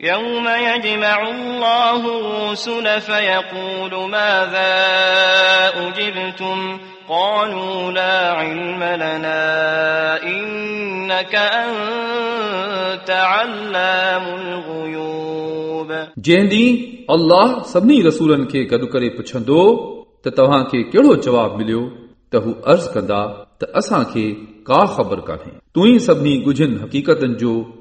يوم يجمع الله الرسل فيقول ماذا أجبتم قالوا لا علم لنا إنك أنت علام الغيوب जंहिं ॾींहुं अल्लाह सभिनी रसूलनि खे गॾु करे पुछंदो त तव्हांखे कहिड़ो जवाबु मिलियो त हू अर्ज़ कंदा त असांखे का ख़बर कान्हे तूं ई सभिनी ॻुझनि हक़ीक़तनि जो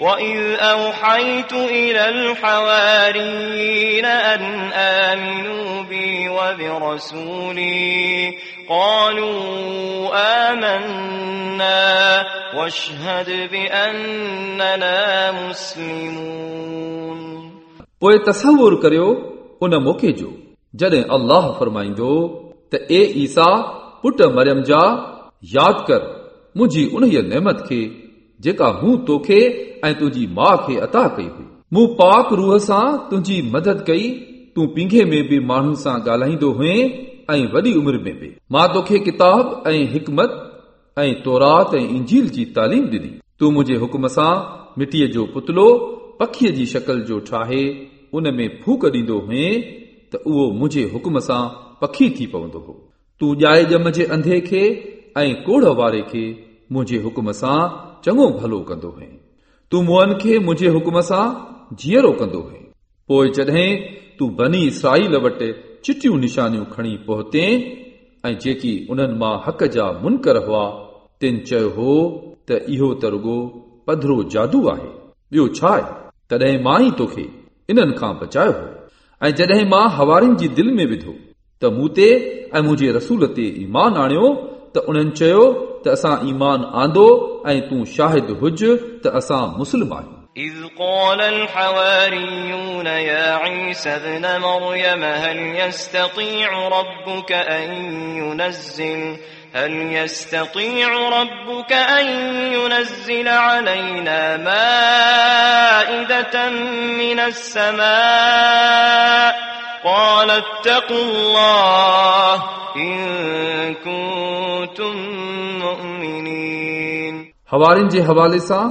وإذ أوحيت إلى الحواريين أن آمنوا بي وبرسولي قالوا آمنا واشهد بأننا مسلمون पोइ तसवुर करियो उन मौक़े जो जॾहिं अल्लाह फरमाईंदो त ए ईसा पुट मरियम जा यादि कर मुंहिंजी उन नेमत खे जेका मूं तोखे ऐं तुंहिंजी माउ खे अता कई हुई मूं पाक रूह सां तुंहिंजी मदद कई तूं पिंघे में बि माण्हुनि सां ॻाल्हाईंदो हुए ऐं वॾी उमिरि में बि मां तोखे किताब ऐं हिकमत ऐं तौरात ऐं इंजील जी तालीम ॾिनी तूं मुंहिंजे हुकुम सां मिटीअ जो पुतलो पखीअ जी शकल जो ठाहे उन में फूक ॾींदो हुए त उहो मुंहिंजे हुकुम सां पखी थी पवंदो हो तूं ॼाए ॼम जे अंधे खे ऐं कोढ़ वारे खे मुंहिंजे हुकुम सां چڱو ڀلو ڪندو هئي تون مئن کي منهنجي حڪم سان جيئرو ڪندو هئي پوءِ جڏهن تون بني اسرائيل وٽ چٽيون نشانيون کڻي پهتي ۽ جيڪي انهن مان حق جا منڪر هئا تن چيو هو ته اهو ته رڳو پڌرو جادو آهي. ٻيو ڇا آهي؟ تڏهن مان ئي توکي انهن کان بچايو هو. ۽ جڏهن مان حوارين جي دل ۾ وڌو ته مون تي ۽ منهنجي رسول تي ايمان آڻيو ته انهن چيو त असां ईमान आंदो ऐं तूं शाहिद हुज त असां मुस्लिम आहियूं إذ قال الحواريون يا عيسى ابن مريم هل يستطيع ربك أن ينزل هل يستطيع ربك أن ينزل علينا مائدة من السماء قال اتقوا الله إن كنتم हवारियुनि जे हवाले सां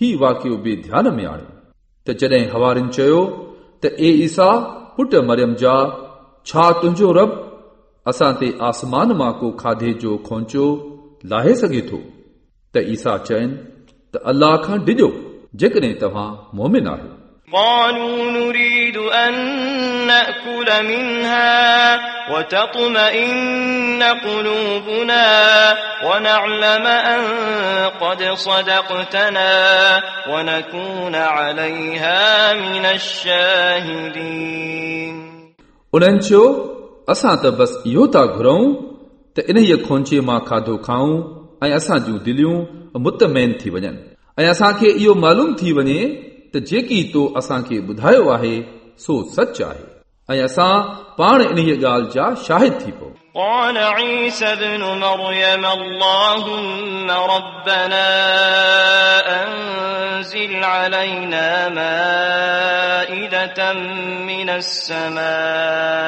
ही वाकियो बि ध्यान में आणियो। त जॾहिं हवारियुनि चयो त ए ईसा, पुट मरियम जा, छा तुंहिंजो रब असां ते आसमान माँ को खाधे जो खोचो लाहे सघे थो? त ईसा चयनि, त अलाह खां डिॼो जेकॾहिं तव्हां मोमिन आहियो। قالوا نريد أن نأكل منها وتطمئن قلوبنا ونعلم أن قد صدقتنا ونكون عليها من الشاهدين उन्हनि चयो असां त बसि इहो था घुरूं त इन्हीअ खोंचे मां खाधो खाऊं ऐं असां जूं दिलियूं मुतमैन थी वञनि ऐं असांखे इहो मालूम थी वञे त जेकी तो असांखे ॿुधायो आहे सो सच आहे ऐं असां पाण इन्हीअ ॻाल्हि जा शाहिद थी पऊं قال عيسى ابن مريم اللهم ربنا أنزل علينا مائدة من السماء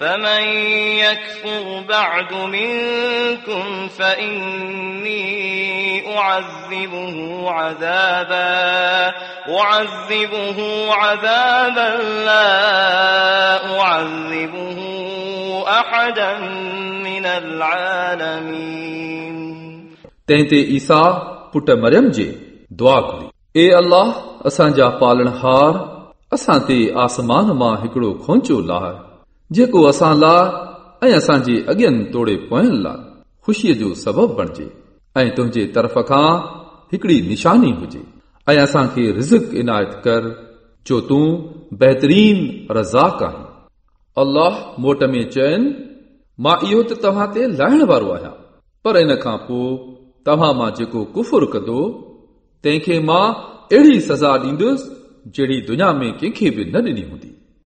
فمن يكفر بعد منكم فإني أعذبه عذابا أعذبه عذابا لا أعذبه أحدا من العالمين तंहिं ते ईसा पुट मरियम जे दुआ घुरी ए अल्लाह असांजा पालणहार असां ते आसमान मां हिकिड़ो खोंचो लाह جيڪو اسان لاءِ ۽ اسان جي اڳين توڙي پوين لاءِ خوشيءَ جو سبب بڻجي. ۽ تنهنجي طرف کان هڪڙي نشاني هجي. ۽ اسان کي رزڪ عنايت ڪر جو تون بهترين رزاق آهين. الله موٽ ۾ چيو مان اهو ته توهان تي لاهڻ وارو آهيان پر ان کان پوءِ توهان مان جيڪو ڪفر ڪندو تنهن کي مان اهڙي سزا ڏيندس جهڙي دنيا ۾ ڪنهن کي به نه ڏني هوندي